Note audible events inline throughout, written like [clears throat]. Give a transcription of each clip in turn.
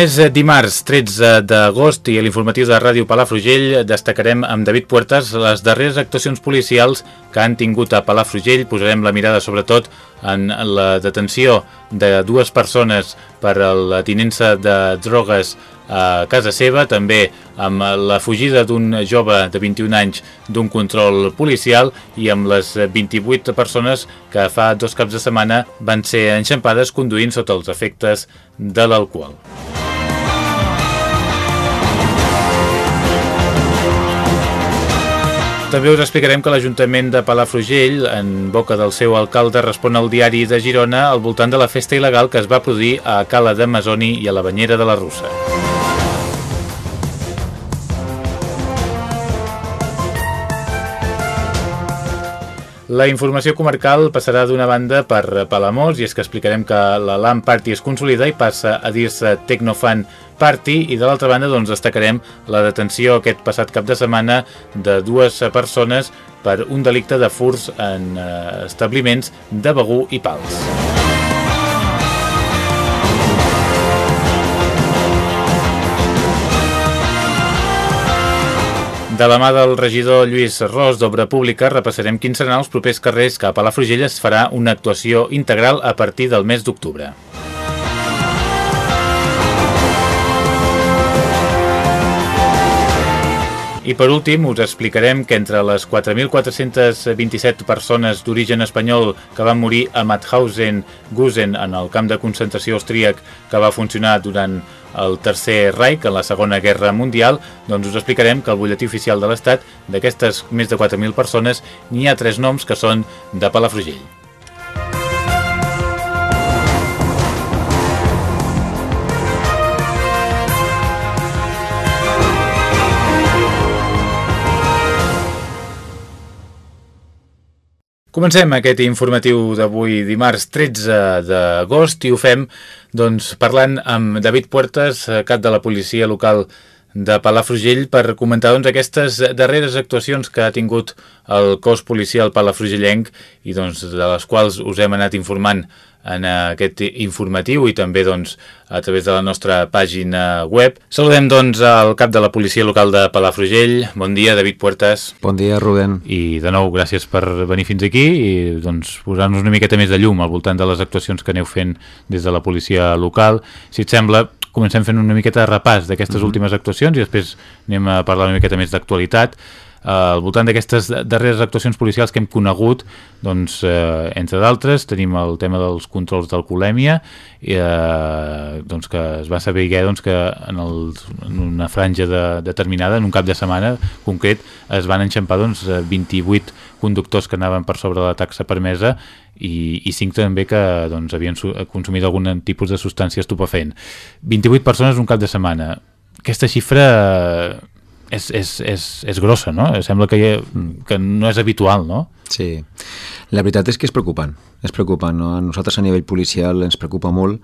És eh, dimarts 13 d'agost i a l'informatiu de Ràdio Palafrugell destacarem amb David Puertas les darreres actuacions policials que han tingut a Palafrugell. Posarem la mirada sobretot en la detenció de dues persones per la tinença de drogues a casa seva, també amb la fugida d'un jove de 21 anys d'un control policial i amb les 28 persones que fa dos caps de setmana van ser enxampades conduint sota els efectes de l'alcohol. També us explicarem que l'Ajuntament de Palafrugell, en boca del seu alcalde, respon al diari de Girona al voltant de la festa il·legal que es va produir a Cala de Masoni i a la Banyera de la Russa. La informació comarcal passarà d'una banda per Palamós i és que explicarem que la LAM Party es consolida i passa a dir-se Tecnofan Party i de l'altra banda doncs, destacarem la detenció aquest passat cap de setmana de dues persones per un delicte de furs en eh, establiments de Begú i Pals. De la mà del regidor Lluís Ros d'Obra Pública repassarem quins seran els propers carrers que a Palafrugell es farà una actuació integral a partir del mes d'octubre. I per últim us explicarem que entre les 4.427 persones d'origen espanyol que van morir a Mauthausen-Gusen en el camp de concentració austríac que va funcionar durant el Tercer Reich en la Segona Guerra Mundial, doncs us explicarem que el butlletí oficial de l'Estat d'aquestes més de 4.000 persones n'hi ha tres noms que són de Palafrugell. Comencem aquest informatiu d'avui dimarts 13 d'agost i ho fem doncs, parlant amb David Puertas, cap de la policia local de Palafrugell per comentar doncs, aquestes darreres actuacions que ha tingut el cos policial palafrugellenc i doncs, de les quals us hem anat informant en aquest informatiu i també doncs, a través de la nostra pàgina web. Saludem doncs al cap de la policia local de Palafrugell. Bon dia, David Puertas. Bon dia, Rubén. I de nou, gràcies per venir fins aquí i doncs, posar-nos una miqueta més de llum al voltant de les actuacions que aneu fent des de la policia local. Si et sembla, comencem fent una miqueta de repàs d'aquestes mm -hmm. últimes actuacions i després anem a parlar una miqueta més d'actualitat eh, al voltant d'aquestes darreres actuacions policials que hem conegut, doncs, eh, entre d'altres, tenim el tema dels controls d'alcoholèmia, eh, doncs, que es va saber doncs, que en, el, en una franja de, determinada, en un cap de setmana concret, es van enxampar doncs, 28 conductors que anaven per sobre la taxa permesa i, i 5 també que doncs, havien consumit algun tipus de substància estupefent. 28 persones un cap de setmana. Aquesta xifra és, és, és, és grossa, no? Sembla que, ha, que no és habitual, no? Sí, la veritat és que és preocupant, és preocupant, no? A nosaltres a nivell policial ens preocupa molt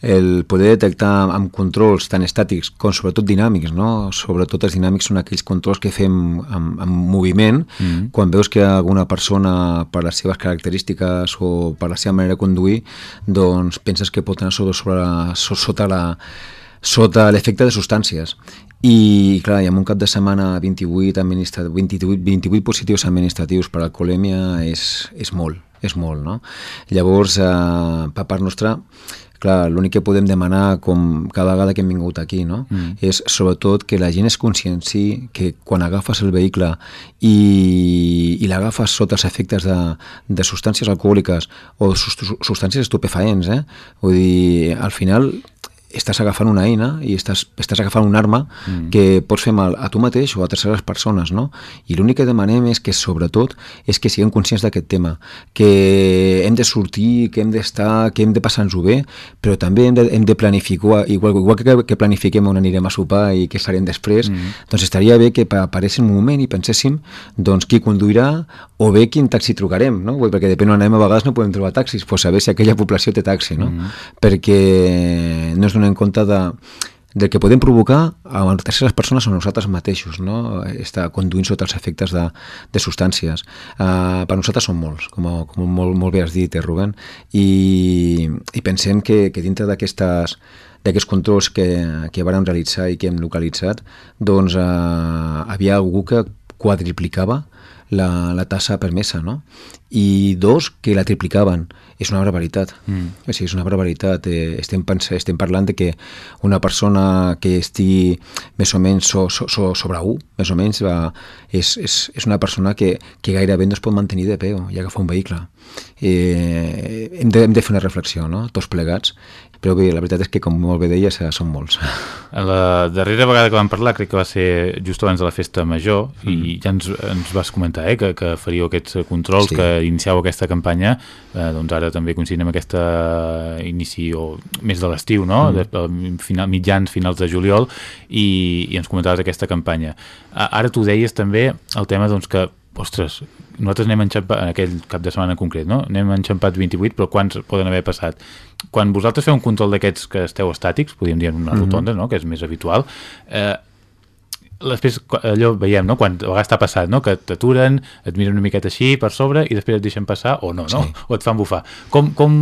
el poder detectar amb controls tan estàtics com sobretot dinàmics, no? Sobretot els dinàmics són aquells controls que fem amb, amb moviment, mm -hmm. quan veus que alguna persona, per les seves característiques o per la seva manera de conduir, doncs penses que pot anar sobre, sobre, sota la sota l'efecte de substàncies i clar, i en un cap de setmana 28, 28, 28 positius administratius per alcoholèmia és, és molt, és molt, no? Llavors, eh, per part nostra, clar, l'únic que podem demanar com cada vegada que hem vingut aquí no? Mm. és sobretot que la gent es conscienci que quan agafes el vehicle i, i l'agafes sota els efectes de, de substàncies alcohòliques o substàncies estupefaents, eh? vull dir, al final estàs agafant una eina i estàs, estàs agafant una arma mm. que pots fer mal a tu mateix o a terceres persones, no? I l'únic que demanem és que, sobretot, és que siguem conscients d'aquest tema, que hem de sortir, que hem d'estar, que hem de passar-nos-ho bé, però també hem de, hem de planificar, igual, igual que, que planifiquem on anirem a sopar i què farem després, mm. doncs estaria bé que apareixi un moment i penséssim doncs, qui conduirà o bé quin taxi trucarem, no? perquè depèn on anem a vegades no podem trobar taxis, però saber si aquella població té taxi, no? Mm. perquè no es donen compte de, del que podem provocar a terceres persones o nosaltres mateixos, no? està conduint sota els efectes de, de substàncies. Uh, per nosaltres són molts, com, com molt, molt bé has dit, eh, Rubén, i, i pensem que, que dintre d'aquestes d'aquests controls que, que vàrem realitzar i que hem localitzat, doncs uh, havia algú que quadriplicava la, la tassa permesa, no? I dos, que la triplicaven. És una barbaritat. Mm. O sigui, és una barbaritat. Eh, estem, estem parlant de que una persona que estigui més o menys so, so, so, sobre un, més o menys, va, és, és, és una persona que, que gairebé no es pot mantenir de peu i agafar un vehicle. Eh, hem, de, hem de fer una reflexió, no?, tots plegats, però bé, la veritat és que, com molt bé deies, eh, són molts. [laughs] La darrera vegada que vam parlar crec que va ser just abans de la festa major mm. i ja ens, ens vas comentar eh, que, que faríeu aquests controls, sí. que iniciau aquesta campanya, eh, doncs ara també coincidim amb aquesta inici o més de l'estiu, no? Mm. De, final, mitjans, finals de juliol i, i ens comentaves aquesta campanya. Ara tu deies també el tema doncs, que ostres, nosaltres n'hem enxampat, en aquell cap de setmana en concret, no? N'hem enxampat 28, però quants poden haver passat? Quan vosaltres feu un control d'aquests que esteu estàtics, podríem dir en una rotonda, mm -hmm. no?, que és més habitual, eh, després allò veiem, no? quan a vegades està passat, no? que t'aturen, et miren una miqueta així per sobre i després et deixen passar o no, no? Sí. o et fan bufar. Com, com,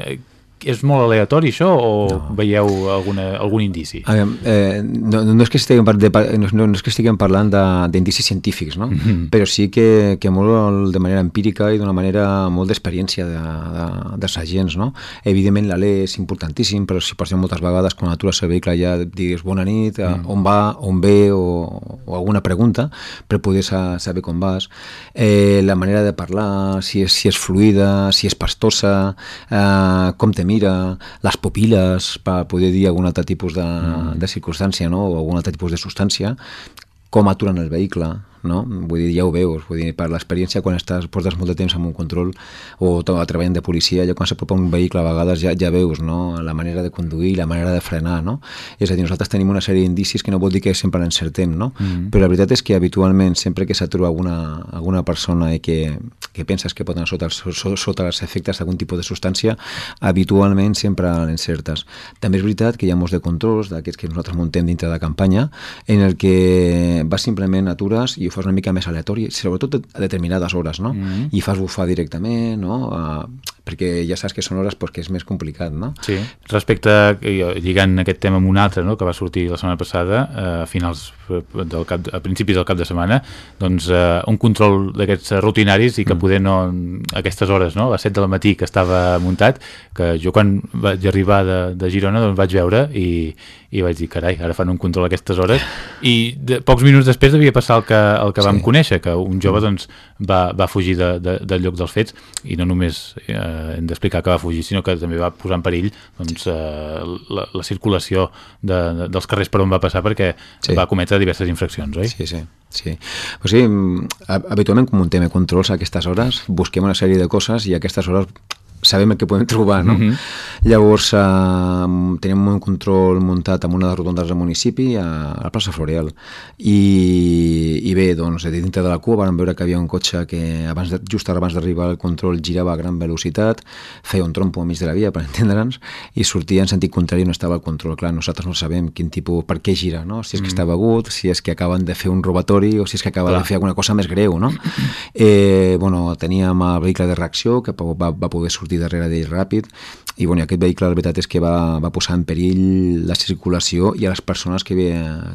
eh, és molt aleatori això o no. veieu alguna, algun indici? A veure, eh, no, no, és que estiguem, de, no, no és que estiguem parlant d'indicis científics, no? Mm -hmm. però sí que, que molt de manera empírica i d'una manera molt d'experiència de, de, dels agents. No? Evidentment l'alè és importantíssim, però si passem moltes vegades quan atures el vehicle ja digues bona nit, mm. on va, on ve o, o alguna pregunta per poder saber com vas. Eh, la manera de parlar, si és, si és fluida, si és pastosa, eh, com te mira, les pupil·les per poder dir algun altre tipus de, mm. de circumstància no? o algun altre tipus de substància, com aturen el vehicle, no? Vull dir, ja ho veus, vull dir, per l'experiència quan estàs, portes molt de temps amb un control o treballant de policia, ja quan s'apropa un vehicle a vegades ja, ja veus no? la manera de conduir, la manera de frenar, no? És a dir, nosaltres tenim una sèrie d'indicis que no vol dir que sempre encertem, no? Mm -hmm. Però la veritat és que habitualment, sempre que s'atura alguna, alguna persona i que, que penses que pot anar sota, sota, sota els efectes d'algun tipus de substància, habitualment sempre l'encertes. També és veritat que hi ha molts de controls d'aquests que nosaltres muntem dintre de campanya en el que vas simplement atures i fas una mica més aleatori, sobretot a determinades hores, no? Mm -hmm. I fas bufar directament, no? Uh, perquè ja saps que són hores pues, que és més complicat, no? Sí. Respecte, lligant aquest tema amb un altre, no?, que va sortir la setmana passada, eh, a finals del cap, a principis del cap de setmana, doncs eh, un control d'aquests rutinaris i que mm. poder no, a aquestes hores, no?, a les 7 del matí que estava muntat, que jo quan vaig arribar de, de Girona doncs vaig veure i, i vaig dir, carai, ara fan un control a aquestes hores i de, pocs minuts després devia passar el que, el que vam sí. conèixer, que un jove mm. doncs, va, va fugir de, de, del lloc dels fets i no només eh, hem d'explicar que va fugir, sinó que també va posar en perill doncs, eh, la, la circulació de, de, dels carrers per on va passar perquè sí. va cometre diverses infraccions, oi? Sí, sí. Sí. O sigui, habitualment com un tema controls a aquestes hores, busquem una sèrie de coses i a aquestes hores sabem el que podem trobar, no? Uh mhm. -huh. Llavors, eh, tenim un control muntat amb una de les rotondes del municipi a, a la plaça Floreal i, i bé, doncs, dintre de la cua vam veure que havia un cotxe que abans de, just abans d'arribar al control girava a gran velocitat, feia un trompo a mig de la via, per [laughs] entendre'ns, i sortia en sentit contrari no estava al control. Clar, nosaltres no sabem quin tipus, per què gira, no? Si és que mm. està begut, si és que acaben de fer un robatori o si és que acaba Clar. de fer alguna cosa més greu, no? [clears throat] Eh, bueno, teníem el vehicle de reacció que va, va poder sortir sortir darrere d'ell ràpid i bueno, aquest vehicle la veritat és que va, va posar en perill la circulació i a les persones que,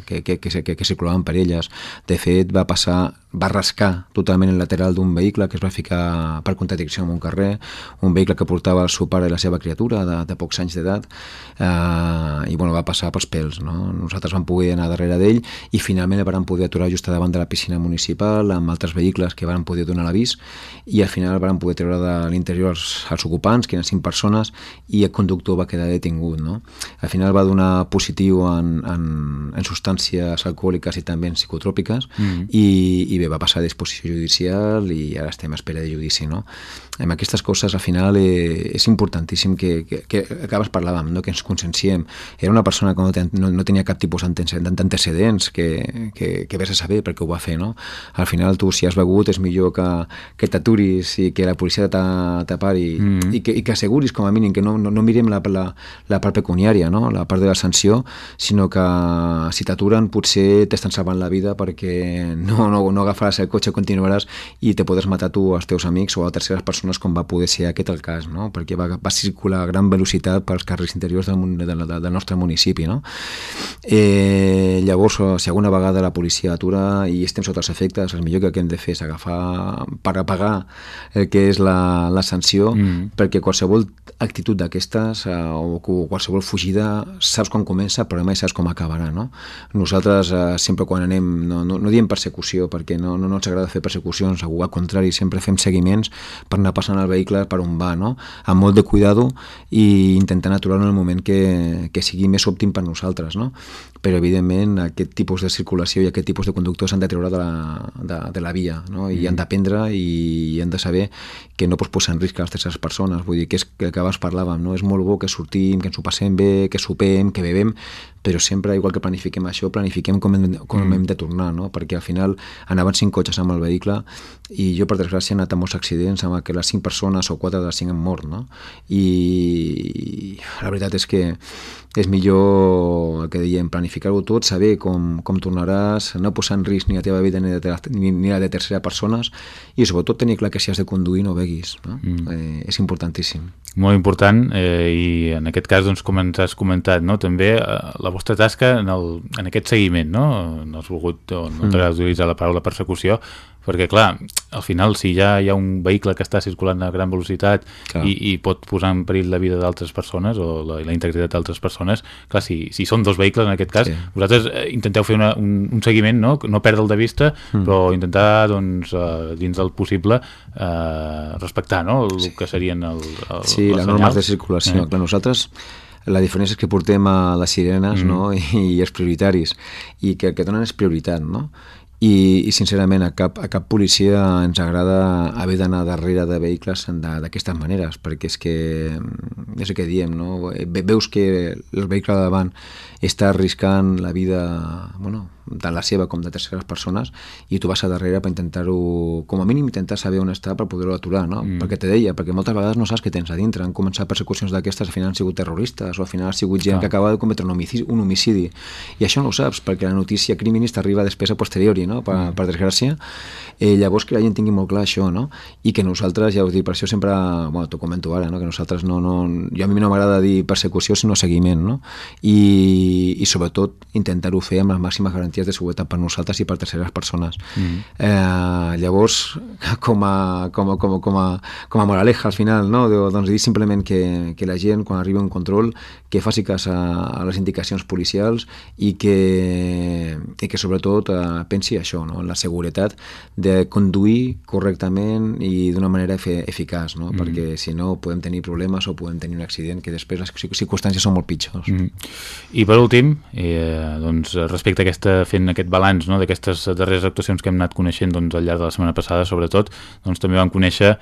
que, que, que, que, que circulaven per elles. De fet, va passar va rascar totalment el lateral d'un vehicle que es va ficar per contradicció en un carrer, un vehicle que portava el seu pare i la seva criatura de, de pocs anys d'edat eh, i bueno, va passar pels pèls. No? Nosaltres vam poder anar darrere d'ell i finalment el vam poder aturar just davant de la piscina municipal amb altres vehicles que van poder donar l'avís i al final van poder treure de l'interior els, els ocupants, que eren cinc persones, i el conductor va quedar detingut. No? Al final va donar positiu en, en, en substàncies alcohòliques i també en psicotròpiques, mm -hmm. i, i bé, va passar a disposició judicial i ara estem a espera de judici. No? Amb aquestes coses, al final, eh, és importantíssim que, que, que acabes parlàvem, no? que ens conscienciem. Era una persona que no, ten, no, no tenia cap tipus d'antecedents que, que, que vés a saber per què ho va fer. No? Al final, tu, si has begut, és millor que, que t'aturis i que la policia t'apari mm. I, que, i que asseguris, com a mínim, que no, no, no mirem la, la, la part pecuniària, no? la part de la sanció, sinó que si t'aturen potser t'estan salvant la vida perquè no, no, no agafaràs el cotxe, continuaràs i te podràs matar tu als teus amics o a terceres persones com va poder ser aquest el cas, no? perquè va, va circular a gran velocitat pels carrers interiors del, del, del nostre municipi. No? Eh, llavors, si alguna vegada la policia atura i estem sota els efectes, el millor que hem de fer és agafar per pagar el que és la, la sanció, mm. Perquè qualsevol actitud d'aquestes eh, o qualsevol fugida saps com comença però mai saps com acabarà. No? Nosaltres eh, sempre quan anem, no, no, no diem persecució perquè no, no, no ens agrada fer persecucions, al contrari, sempre fem seguiments per anar passant el vehicle per on va, no? amb molt de cuidado i intentant aturar-lo en el moment que, que sigui més òptim per nosaltres. No? Però, evidentment, aquest tipus de circulació i aquest tipus de conductors s'han de treure de la, de, de la via no? i mm. han d'aprendre i han de saber que no pots posar en risc a les terceres persones. Vull dir que és el que abans parlàvem, no? és molt bo que sortim, que ens ho passem bé, que sopem, que bebem, però sempre, igual que planifiquem això, planifiquem com hem, com mm. hem de tornar, no? perquè al final anaven cinc cotxes amb el vehicle i jo, per desgràcia, he anat a molts accidents amb què les cinc persones o quatre de les cinc han mort, no? I la veritat és que és millor el que diem, planificar-ho tot, saber com, com tornaràs, no posar en risc ni la teva vida ni, de, ni, ni la de tercera persones i sobretot tenir clar que si has de conduir no beguis. No? Mm. Eh, és importantíssim. Molt important eh, i en aquest cas, doncs, com ens has comentat, no? també eh, la vostra tasca en, el, en aquest seguiment, no, no has volgut o no t'agrada mm. utilitzar la paraula persecució, perquè clar, al final si ja hi ha un vehicle que està circulant a gran velocitat i, i pot posar en perill la vida d'altres persones o la, la integritat d'altres persones, clar, si, si són dos vehicles en aquest cas, sí. vosaltres eh, intenteu fer una, un, un seguiment, no? no perdre'l de vista, mm. però intentar doncs, uh, dins del possible uh, respectar no? el sí. que serien el, el, sí, les, les normes de circulació. Eh. Clar, nosaltres la diferència és que portem a les sirenes mm. no? I, [laughs] i els prioritaris i que el que donen és prioritat no? I, i sincerament a cap, a cap policia ens agrada haver d'anar darrere de vehicles d'aquestes maneres perquè és que és el que diem no? veus que el vehicle de davant està arriscant la vida bueno, tant la seva com de terceres persones i tu vas a darrere per intentar-ho com a mínim intentar saber on està per poder-ho aturar no? Mm. perquè te deia, perquè moltes vegades no saps què tens a dintre han començat persecucions d'aquestes al final han sigut terroristes o al final ha sigut gent ah. que acaba de cometre un homicidi, un homicidi i això no ho saps perquè la notícia criminis t'arriba després a posteriori no? per, mm. per desgràcia eh, llavors que la gent tingui molt clar això no? i que nosaltres, ja us dic, per això sempre bueno, t'ho comento ara, no? que nosaltres no, no jo a mi no m'agrada dir persecució sinó seguiment no? I, i sobretot intentar-ho fer amb les màximes garanties garanties de seguretat per nosaltres i per terceres persones. Mm. Eh, llavors, [laughs] com a, com, a, com, a, com, a, com a moraleja al final, no? doncs dir simplement que, que la gent, quan arriba un control, que faci cas a, a les indicacions policials i que, i que sobretot eh, pensi això, no? la seguretat de conduir correctament i d'una manera efe, eficaç, no? Mm. perquè si no podem tenir problemes o podem tenir un accident que després les circumstàncies són molt pitjors. Mm. I per últim, eh, doncs, respecte a aquesta fent aquest balanç no, d'aquestes darreres actuacions que hem anat coneixent doncs, al llarg de la setmana passada, sobretot, doncs, també vam conèixer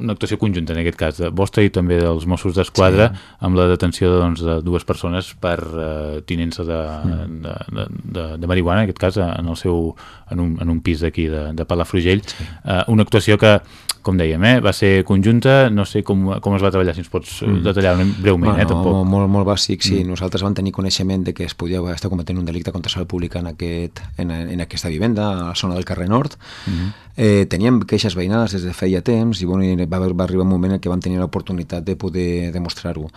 una actuació conjunta, en aquest cas, de vostra i també dels Mossos d'Esquadra, sí. amb la detenció doncs, de dues persones per uh, tinença de, mm. de, de, de, de marihuana, en aquest cas, en, el seu, en, un, en un pis d'aquí de, de Palafrugell. Sí. Uh, una actuació que com dèiem, eh? va ser conjunta, no sé com, com es va treballar, si ens pots mm. detallar breument, bueno, eh? Tampoc. Molt, molt bàsic, sí. Mm. Nosaltres vam tenir coneixement de que es podia estar cometent un delicte contra la salut pública en, aquest, en, en aquesta vivenda, a la zona del carrer Nord. Mm -hmm. eh, teníem queixes veïnades des de feia temps i bueno, va, va arribar un moment en què vam tenir l'oportunitat de poder demostrar-ho.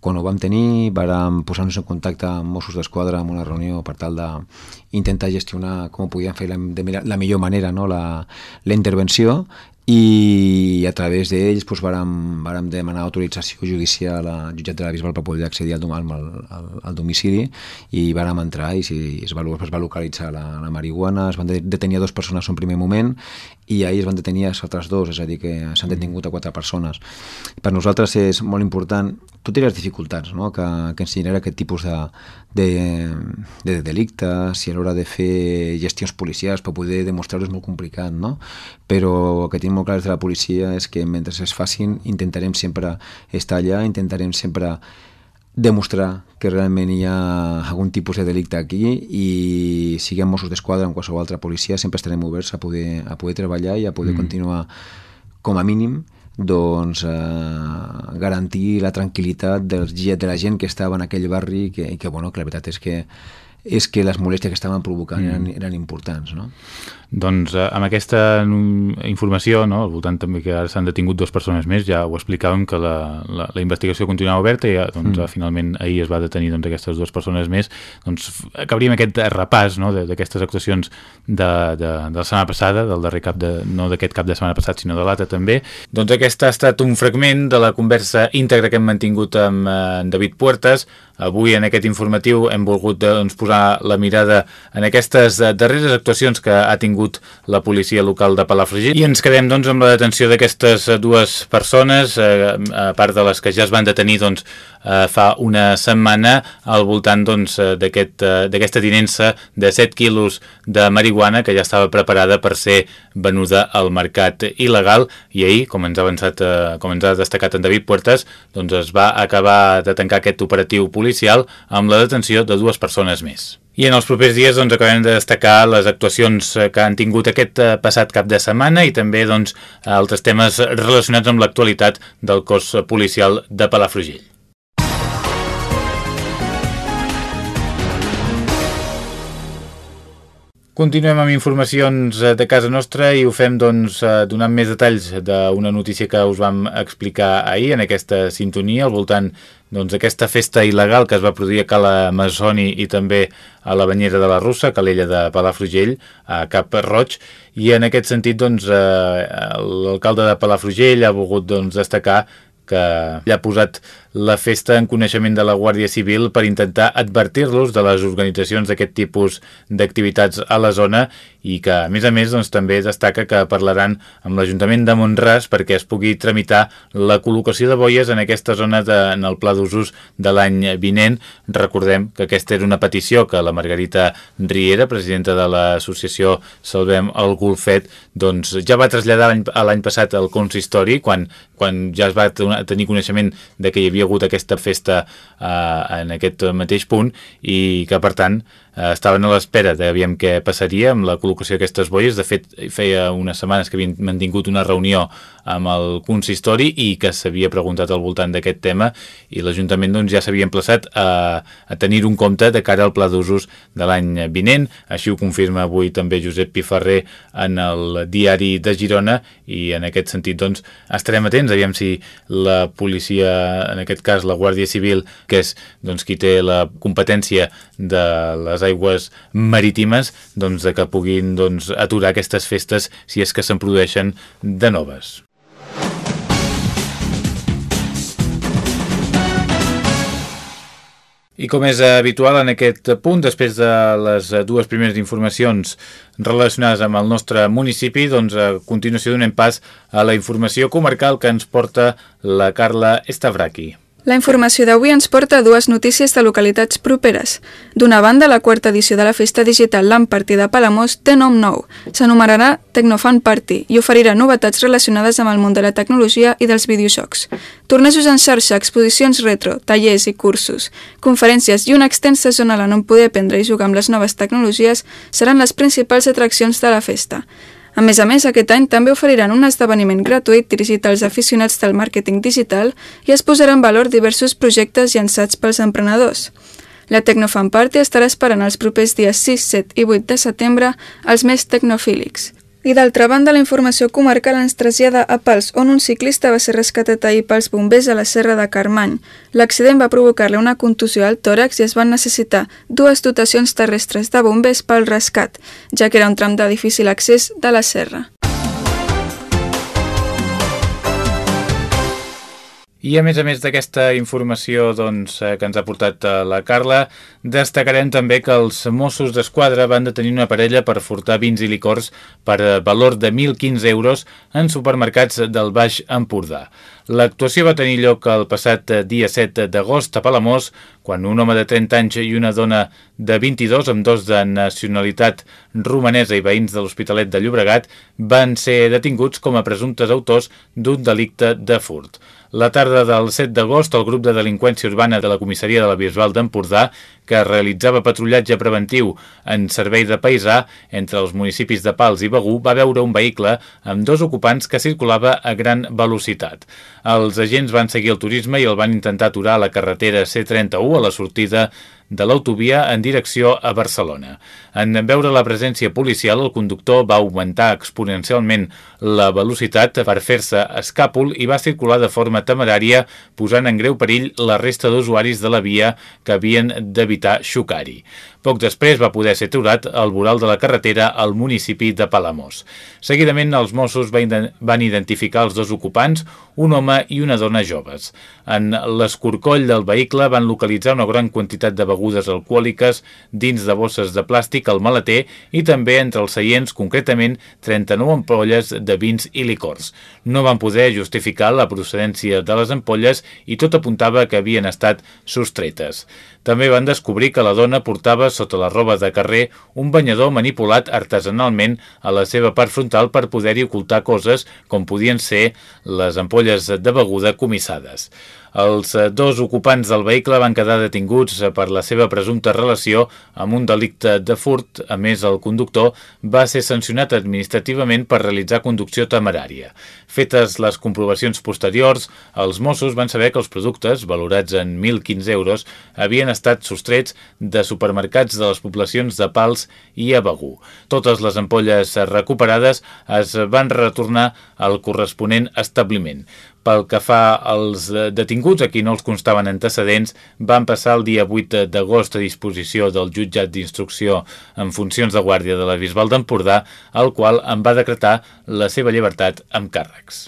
Quan ho vam tenir, vam posar-nos en contacte amb Mossos d'Esquadra en una reunió per tal d'intentar gestionar com ho podíem fer la, de la millor manera no? la, la intervenció i a través d'ells doncs, vàrem, vàrem demanar autorització judicial al jutjat de la Bisbal per poder accedir al, al, al, al domicili i vàrem entrar i si, es, va, es va localitzar la, la marihuana, es van detenir dues persones en un primer moment i ahir es van detenir els altres dos, és a dir, que s'han detingut a quatre persones. Per nosaltres és molt important, tot i les dificultats no? que, que ens genera aquest tipus de, de, de delictes i a l'hora de fer gestions policials per poder demostrar-ho és molt complicat, no? però el que tenim molt clar des de la policia és que mentre es facin intentarem sempre estar allà, intentarem sempre demostrar que realment hi ha algun tipus de delicte aquí i siguem Mossos d'Esquadra o qualsevol altra policia sempre estarem oberts a poder, a poder treballar i a poder mm. continuar com a mínim doncs, eh, garantir la tranquil·litat dels, de la gent que estava en aquell barri que, que, bueno, que la veritat és que és que les molèsties que estaven provocant mm. eren, eren importants. No? Doncs eh, amb aquesta informació, no, al voltant també que ara s'han detingut dues persones més, ja ho explicàvem que la, la, la investigació continuava oberta i ja, doncs, mm. finalment ahir es va detenir doncs, aquestes dues persones més. Doncs acabaríem aquest repàs no, d'aquestes actuacions de, de, de la setmana passada, del darrer cap de, no d'aquest cap de setmana passat, sinó de l'altre també. Doncs aquest ha estat un fragment de la conversa íntegra que hem mantingut amb eh, David Puertas, Avui en aquest informatiu hem volgut doncs, posar la mirada en aquestes eh, darreres actuacions que ha tingut la policia local de Palafrugell. I ens quedem doncs, amb la detenció d'aquestes dues persones, eh, a part de les que ja es van detenir doncs, eh, fa una setmana al voltant doncs, d'aquesta doncs, aquest, tinença de 7 quilos de marihuana que ja estava preparada per ser venuda al mercat il·legal. I ahir, com ens ha avançat, eh, com ens ha destacat en David Puertas, doncs es va acabar de tancar aquest operatiu policial policial amb la detenció de dues persones més. I en els propers dies doncs, acabem de destacar les actuacions eh, que han tingut aquest eh, passat cap de setmana i també doncs, altres temes relacionats amb l'actualitat del cos policial de Palafrugell. Continuem amb informacions eh, de casa nostra i ho fem doncs, donant més detalls d'una notícia que us vam explicar ahir en aquesta sintonia al voltant doncs, d'aquesta doncs, festa il·legal que es va produir a Cala Masoni i també a la banyera de la Russa, Calella de Palafrugell, a Cap Roig, i en aquest sentit doncs, eh, l'alcalde de Palafrugell ha volgut doncs, destacar que ha posat la festa en coneixement de la Guàrdia Civil per intentar advertir-los de les organitzacions d'aquest tipus d'activitats a la zona i que, a més a més, doncs, també destaca que parlaran amb l'Ajuntament de Montràs perquè es pugui tramitar la col·locació de boies en aquesta zona de, en el pla d'usos de l'any vinent. Recordem que aquesta era una petició que la Margarita Riera, presidenta de l'associació Salvem el Golfet, doncs, ja va traslladar l'any passat al consistori quan, quan ja es va tenir coneixement de que hi havia hagut aquesta festa eh, en aquest mateix punt i que per tant eh, estaven a l'espera veure què passaria amb la col·locació d'aquestes boies. De fet, feia unes setmanes que havien mantingut una reunió amb el consistori i que s'havia preguntat al voltant d'aquest tema i l'Ajuntament doncs, ja s'havia emplaçat a, a tenir un compte de cara al pla d'usos de l'any vinent. Així ho confirma avui també Josep Piferrer en el diari de Girona i en aquest sentit doncs, estarem atents, aviam si la policia, en aquest cas la Guàrdia Civil, que és doncs, qui té la competència de les aigües marítimes doncs, de que puguin doncs, aturar aquestes festes si és que se'n produeixen de noves. I com és habitual en aquest punt, després de les dues primeres informacions relacionades amb el nostre municipi, doncs a continuació donem pas a la informació comarcal que ens porta la Carla Estavraqui. La informació d'avui ens porta dues notícies de localitats properes. D'una banda, la quarta edició de la festa digital LAN Party de Palamós té nom nou. S'anomenarà Tecnofan Party i oferirà novetats relacionades amb el món de la tecnologia i dels videojocs. Tornejos en xarxa, exposicions retro, tallers i cursos, conferències i una extensa zona on poder aprendre i jugar amb les noves tecnologies seran les principals atraccions de la festa. A més a més, aquest any també oferiran un esdeveniment gratuït dirigit als aficionats del màrqueting digital i es posarà en valor diversos projectes llançats pels emprenedors. La Tecnofan Party estarà esperant els propers dies 6, 7 i 8 de setembre als més tecnofílics. I d'altra banda, la informació comarcal ens trasllada a Pals, on un ciclista va ser rescatat ahir pels bombers a la serra de Carmany. L'accident va provocar-li una contusió al tòrax i es van necessitar dues dotacions terrestres de bombers pel rescat, ja que era un tram de difícil accés de la serra. I a més a més d'aquesta informació doncs, eh, que ens ha portat eh, la Carla, destacarem també que els Mossos d'Esquadra van detenir una parella per furtar vins i licors per eh, valor de 1.015 euros en supermercats del Baix Empordà. L'actuació va tenir lloc el passat dia 7 d'agost a Palamós, quan un home de 30 anys i una dona de 22, amb dos de nacionalitat romanesa i veïns de l'Hospitalet de Llobregat, van ser detinguts com a presumptes autors d'un delicte de furt. La tarda del 7 d'agost, el grup de delinqüència urbana de la comissaria de la Bisbal d'Empordà, que realitzava patrullatge preventiu en servei de paisà entre els municipis de Pals i Begú, va veure un vehicle amb dos ocupants que circulava a gran velocitat. Els agents van seguir el turisme i el van intentar aturar a la carretera C31 a la sortida de l'autovia en direcció a Barcelona. En veure la presència policial, el conductor va augmentar exponencialment la velocitat per fer-se escàpol i va circular de forma temerària, posant en greu perill la resta d'usuaris de la via que havien d'evitar Rita Shukari. Poc després va poder ser aturat al voral de la carretera al municipi de Palamós. Seguidament, els Mossos van identificar els dos ocupants, un home i una dona joves. En l'escorcoll del vehicle van localitzar una gran quantitat de begudes alcohòliques dins de bosses de plàstic al maleter i també entre els seients, concretament 39 ampolles de vins i licors. No van poder justificar la procedència de les ampolles i tot apuntava que havien estat sostretes. També van descobrir que la dona portava sota la roba de carrer un banyador manipulat artesanalment a la seva part frontal per poder-hi ocultar coses com podien ser les ampolles de beguda comissades. Els eh, dos ocupants del vehicle van quedar detinguts eh, per la seva presumpta relació amb un delicte de furt. A més, el conductor va ser sancionat administrativament per realitzar conducció temerària. Fetes les comprovacions posteriors, els Mossos van saber que els productes, valorats en 1.015 euros, havien estat sostrets de supermercats de les poblacions de Pals i a Begú. Totes les ampolles recuperades es van retornar al corresponent establiment. Pel que fa als eh, detinguts, aquí no els constaven antecedents, van passar el dia 8 d'agost a disposició del jutjat d'instrucció en funcions de guàrdia de la Bisbal d'Empordà, el qual en va decretar la seva llibertat amb càrrecs.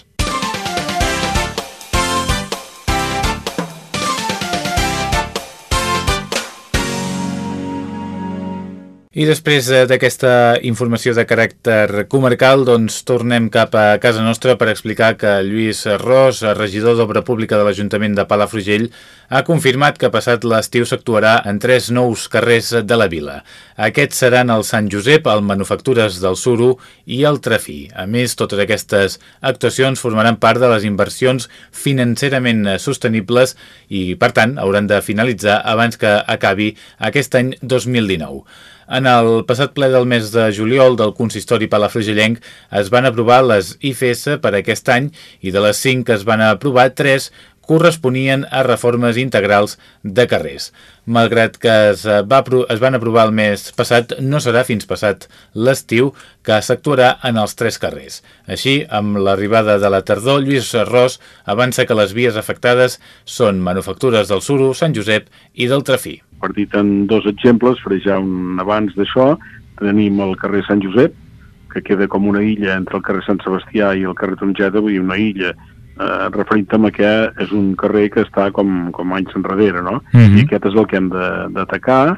I després eh, d'aquesta informació de caràcter comarcal, doncs tornem cap a casa nostra per explicar que Lluís Ros, regidor d'Obra Pública de l'Ajuntament de Palafrugell, ha confirmat que passat l'estiu s'actuarà en tres nous carrers de la vila. Aquests seran el Sant Josep, el Manufactures del Suro i el Trafí. A més, totes aquestes actuacions formaran part de les inversions financerament sostenibles i, per tant, hauran de finalitzar abans que acabi aquest any 2019. En el passat ple del mes de juliol del consistori palafrugellenc es van aprovar les IFS per aquest any i de les 5 que es van aprovar, 3 corresponien a reformes integrals de carrers. Malgrat que es, va, es van aprovar el mes passat, no serà fins passat l'estiu que s'actuarà en els tres carrers. Així, amb l'arribada de la tardor, Lluís Ros avança que les vies afectades són Manufactures del Suro, Sant Josep i del Trafí partit en dos exemples, faré ja un abans d'això, tenim el carrer Sant Josep, que queda com una illa entre el carrer Sant Sebastià i el carrer Tongeta, vull dir, una illa eh, referint-me que és un carrer que està com, com anys enrere, no? Uh mhm. -huh. I aquest és el que hem d'atacar,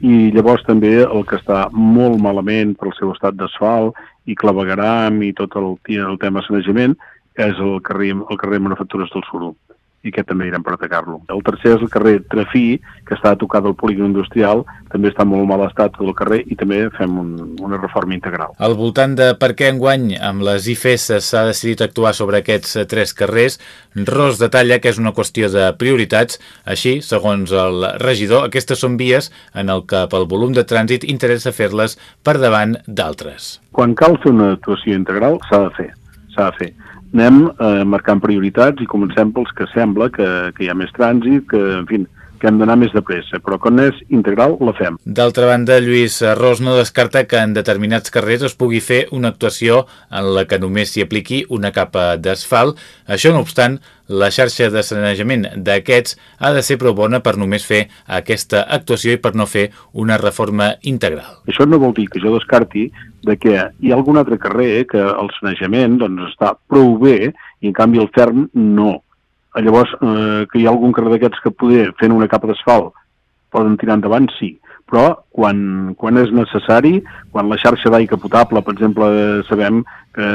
i llavors també el que està molt malament pel seu estat d'asfalt i clavegaram i tot el, el tema sanejament és el carrer, el carrer Manufactures del Suro i aquest també irem per atacar-lo. El tercer és el carrer Trafí, que està a tocar del polígon industrial, també està molt mal estat del carrer i també fem un, una reforma integral. Al voltant de per què enguany amb les IFES s'ha decidit actuar sobre aquests tres carrers, Ros detalla que és una qüestió de prioritats, així, segons el regidor, aquestes són vies en el que pel volum de trànsit interessa fer-les per davant d'altres. Quan cal fer una actuació integral, s'ha de fer, s'ha de fer anem eh, marcant prioritats i comencem pels que sembla que, que hi ha més trànsit, que, en fi, que hem d'anar més de pressa, però quan és integral la fem. D'altra banda, Lluís Ros no descarta que en determinats carrers es pugui fer una actuació en la que només s'hi apliqui una capa d'asfalt. Això, no obstant, la xarxa de sanejament d'aquests ha de ser prou bona per només fer aquesta actuació i per no fer una reforma integral. Això no vol dir que jo descarti de que hi ha algun altre carrer que el sanejament doncs, està prou bé i en canvi el ferm no Llavors, eh, que hi ha algun carrer d'aquests que poder fent una capa d'asfalt poden tirar endavant, sí. Però quan, quan és necessari, quan la xarxa d'aigua potable, per exemple, sabem que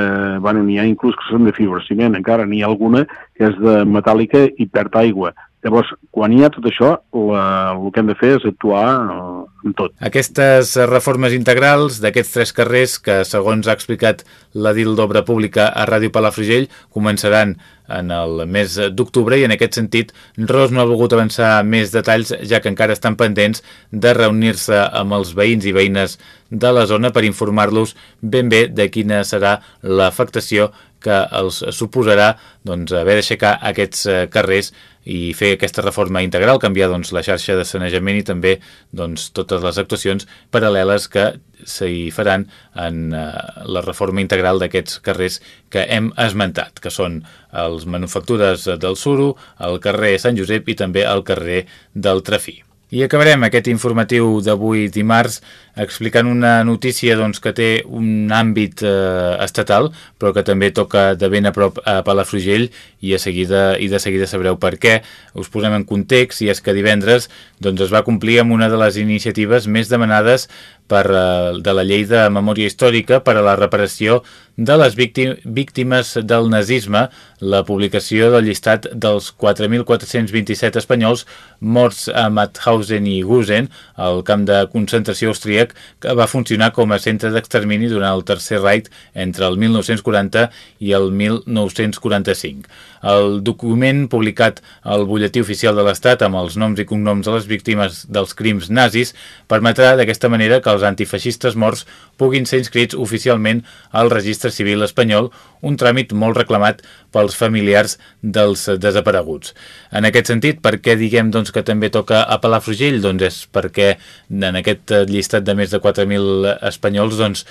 bueno, n'hi ha inclús que són de fibrociment, encara n'hi ha alguna que és de metàl·lica i perd aigua. Llavors, quan hi ha tot això, la, el que hem de fer és actuar eh, en tot. Aquestes reformes integrals d'aquests tres carrers que, segons ha explicat l'edil d'Obra Pública a Ràdio Palafrugell, començaran en el mes d'octubre i en aquest sentit Ros no ha volgut avançar més detalls ja que encara estan pendents de reunir-se amb els veïns i veïnes de la zona per informar-los ben bé de quina serà l'afectació que els suposarà doncs, haver d'aixecar aquests eh, carrers i fer aquesta reforma integral, canviar doncs, la xarxa de sanejament i també doncs, totes les actuacions paral·leles que s'hi faran en uh, la reforma integral d'aquests carrers que hem esmentat, que són els Manufactures del Suro, el carrer Sant Josep i també el carrer del Trafí. I acabarem aquest informatiu d'avui dimarts explicant una notícia doncs, que té un àmbit eh, estatal però que també toca de ben a prop a Palafrugell i, a seguida, i de seguida sabreu per què. Us posem en context i és que divendres doncs, es va complir amb una de les iniciatives més demanades per, eh, de la llei de memòria històrica per a la reparació de les víctimes del nazisme, la publicació del llistat dels 4.427 espanyols morts a Mauthausen i Gusen, al camp de concentració austríac, que va funcionar com a centre d'extermini durant el Tercer Reich entre el 1940 i el 1945. El document publicat al butlletí oficial de l'Estat amb els noms i cognoms de les víctimes dels crims nazis permetrà d'aquesta manera que els antifeixistes morts puguin ser inscrits oficialment al registre civil espanyol, un tràmit molt reclamat pels familiars dels desapareguts. En aquest sentit, per què diguem doncs, que també toca a Palafrugell? Doncs és perquè en aquest llistat de més de 4.000 espanyols doncs,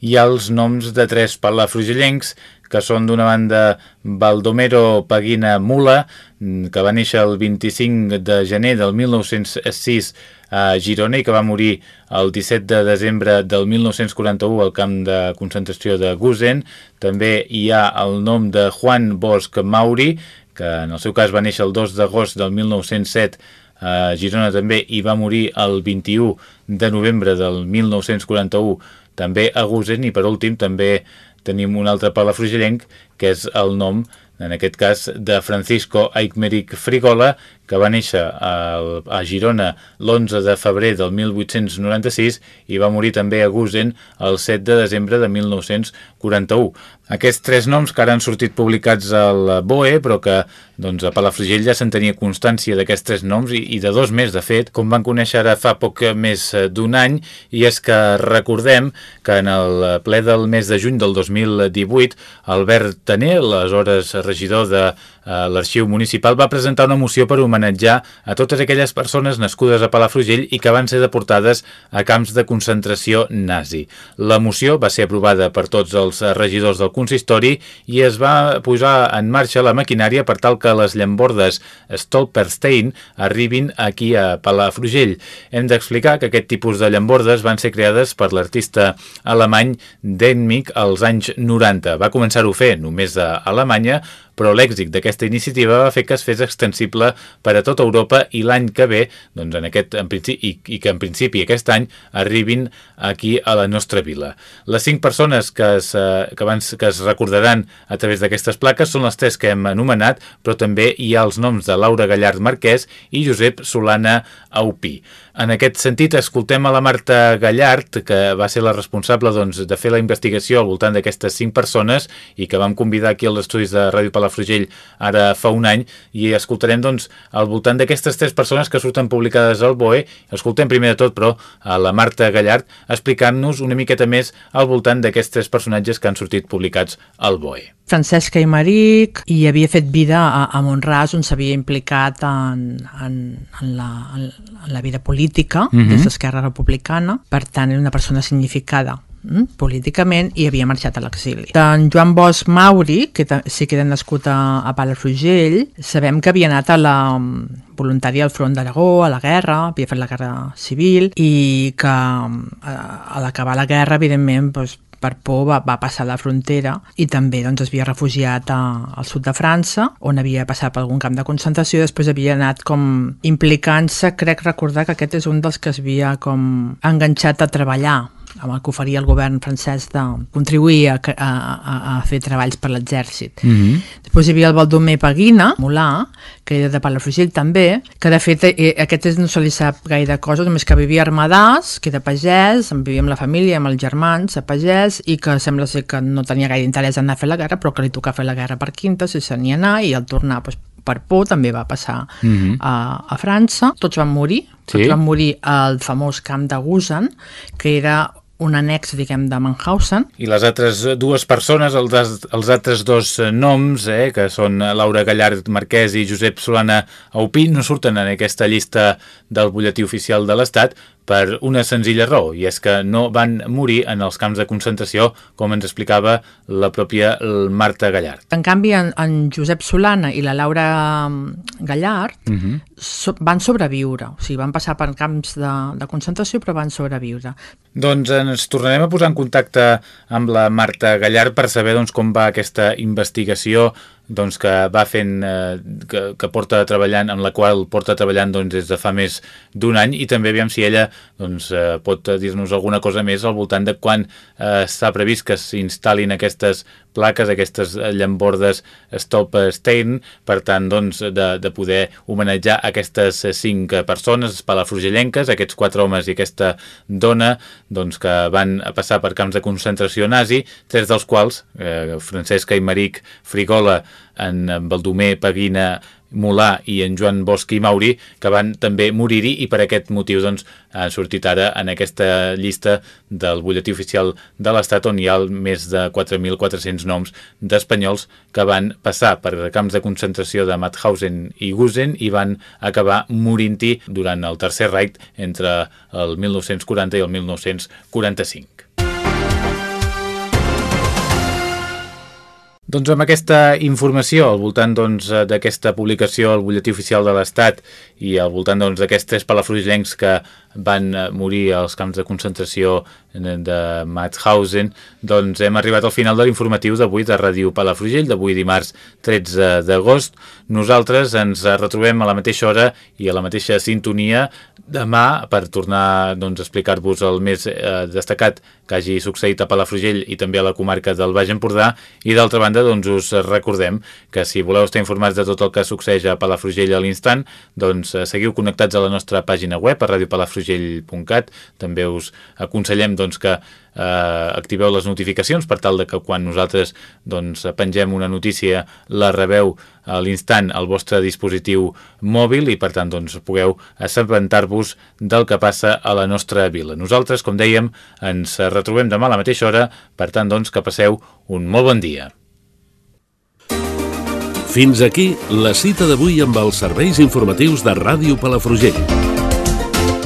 hi ha els noms de tres palafrugellencs que són d'una banda Baldomero Paguina Mula, mm, que va néixer el 25 de gener del 1906 a Girona i que va morir el 17 de desembre del 1941 al camp de concentració de Gusen. També hi ha el nom de Juan Bosch Mauri, que en el seu cas va néixer el 2 d'agost del 1907 a Girona també i va morir el 21 de novembre del 1941 també a Gusen i per últim també tenim un altre palafrugellenc que és el nom en aquest cas de Francisco Aigmeric Frigola, que va néixer a, a Girona l'11 de febrer del 1896 i va morir també a Gusen el 7 de desembre de 1941. Aquests tres noms que ara han sortit publicats al BOE, però que doncs, a Palafrugell ja se'n tenia constància d'aquests tres noms i, i de dos més, de fet, com van conèixer ara fa poc més d'un any, i és que recordem que en el ple del mes de juny del 2018, Albert Taner, aleshores regidor de eh, l'Arxiu Municipal, va presentar una moció per homenatjar a totes aquelles persones nascudes a Palafrugell i que van ser deportades a camps de concentració nazi. La moció va ser aprovada per tots els regidors del consistori i es va posar en marxa la maquinària per tal que les llambordes Stolperstein arribin aquí a Palafrugell. Hem d'explicar que aquest tipus de llambordes van ser creades per l'artista alemany Denmik als anys 90. Va començar-ho a fer només a Alemanya, però l'èxit d'aquesta iniciativa va fer que es fes extensible per a tota Europa i l'any que ve, doncs en aquest, en principi, i, i que en principi aquest any arribin aquí a la nostra vila. Les cinc persones que es, eh, que, van, que es recordaran a través d'aquestes plaques són les tres que hem anomenat, però també hi ha els noms de Laura Gallard Marquès i Josep Solana Aupí. En aquest sentit, escoltem a la Marta Gallard, que va ser la responsable doncs, de fer la investigació al voltant d'aquestes cinc persones i que vam convidar aquí als estudis de Ràdio Palafrugell ara fa un any, i escoltarem doncs, al voltant d'aquestes tres persones que surten publicades al BOE. Escoltem primer de tot, però, a la Marta Gallard explicant-nos una miqueta més al voltant d'aquests tres personatges que han sortit publicats al BOE. Francesca i Maric i havia fet vida a, a Montràs on s'havia implicat en, en, en, la, en la vida política uh mhm. -huh. des d'Esquerra Republicana, per tant era una persona significada mm, políticament i havia marxat a l'exili. En Joan Bosch Mauri, que sí que era nascut a, a Palafrugell, sabem que havia anat a la mm, voluntària al front d'Aragó, a la guerra, havia fet la guerra civil i que a, a l'acabar la guerra, evidentment, doncs, per por va, va passar la frontera i també doncs, es havia refugiat a, al sud de França, on havia passat per algun camp de concentració i després havia anat com implicant-se, crec recordar que aquest és un dels que es havia com enganxat a treballar amb el que oferia el govern francès de contribuir a, a, a fer treballs per l'exèrcit. Mm -hmm. Després hi havia el Baldomer Paguina, Molà, que era de Palafrugell també, que de fet eh, aquest no se li sap gaire cosa, només que vivia a Armadàs, que era pagès, vivia amb la família, amb els germans, a pagès, i que sembla ser que no tenia gaire interès en anar a fer la guerra, però que li tocava fer la guerra per quinta, si se n'hi anar, i al tornar doncs, per por també va passar mm -hmm. a, a França. Tots van morir, tots sí. van morir al famós camp de Gusen, que era un annex, diguem, de Mannhausen. I les altres dues persones, els, els altres dos noms, eh, que són Laura Gallard Marquès i Josep Solana Aupí, no surten en aquesta llista del butlletí oficial de l'Estat, per una senzilla raó, i és que no van morir en els camps de concentració, com ens explicava la pròpia Marta Gallard. En canvi, en, en Josep Solana i la Laura mm, Gallard uh mhm. -huh. so, van sobreviure, o sigui, van passar per camps de, de concentració, però van sobreviure. Doncs ens tornarem a posar en contacte amb la Marta Gallard per saber doncs, com va aquesta investigació doncs, que va fent, eh, que, que porta treballant, en la qual porta treballant doncs, des de fa més d'un any. I també aviam si ella doncs, eh, pot dir-nos alguna cosa més al voltant de quan eh, s'ha previst que s'instal·lin aquestes plaques, aquestes llambordes Stop Stain, per tant doncs, de, de poder homenatjar aquestes cinc persones palafrugellenques, aquests quatre homes i aquesta dona doncs, que van passar per camps de concentració nazi, tres dels quals, eh, Francesca i Maric Frigola, en Baldomer Paguina Molà i en Joan Bosch i Mauri, que van també morir-hi i per aquest motiu doncs, han sortit ara en aquesta llista del butlletí oficial de l'Estat on hi ha més de 4.400 noms d'espanyols que van passar per camps de concentració de Mauthausen i Gusen i van acabar morint-hi durant el Tercer Reich entre el 1940 i el 1945. Doncs amb aquesta informació al voltant doncs, d'aquesta doncs, publicació al butlletí oficial de l'Estat i al voltant doncs, d'aquests doncs, tres palafrugellencs que van morir als camps de concentració de Mauthausen, doncs hem arribat al final de l'informatiu d'avui de Ràdio Palafrugell, d'avui dimarts 13 d'agost. Nosaltres ens retrobem a la mateixa hora i a la mateixa sintonia demà per tornar doncs, a explicar-vos el més eh, destacat que hagi succeït a Palafrugell i també a la comarca del Baix Empordà i d'altra banda doncs, us recordem que si voleu estar informats de tot el que succeeix a Palafrugell a l'instant doncs eh, seguiu connectats a la nostra pàgina web a radiopalafrugell.cat també us aconsellem doncs, que eh, activeu les notificacions per tal de que quan nosaltres doncs, pengem una notícia la rebeu a l'instant al vostre dispositiu mòbil i per tant doncs, pugueu assabentar-vos del que passa a la nostra vila. Nosaltres, com dèiem, ens retrobem demà a la mateixa hora, per tant doncs, que passeu un molt bon dia. Fins aquí la cita d'avui amb els serveis informatius de Ràdio Palafrugell.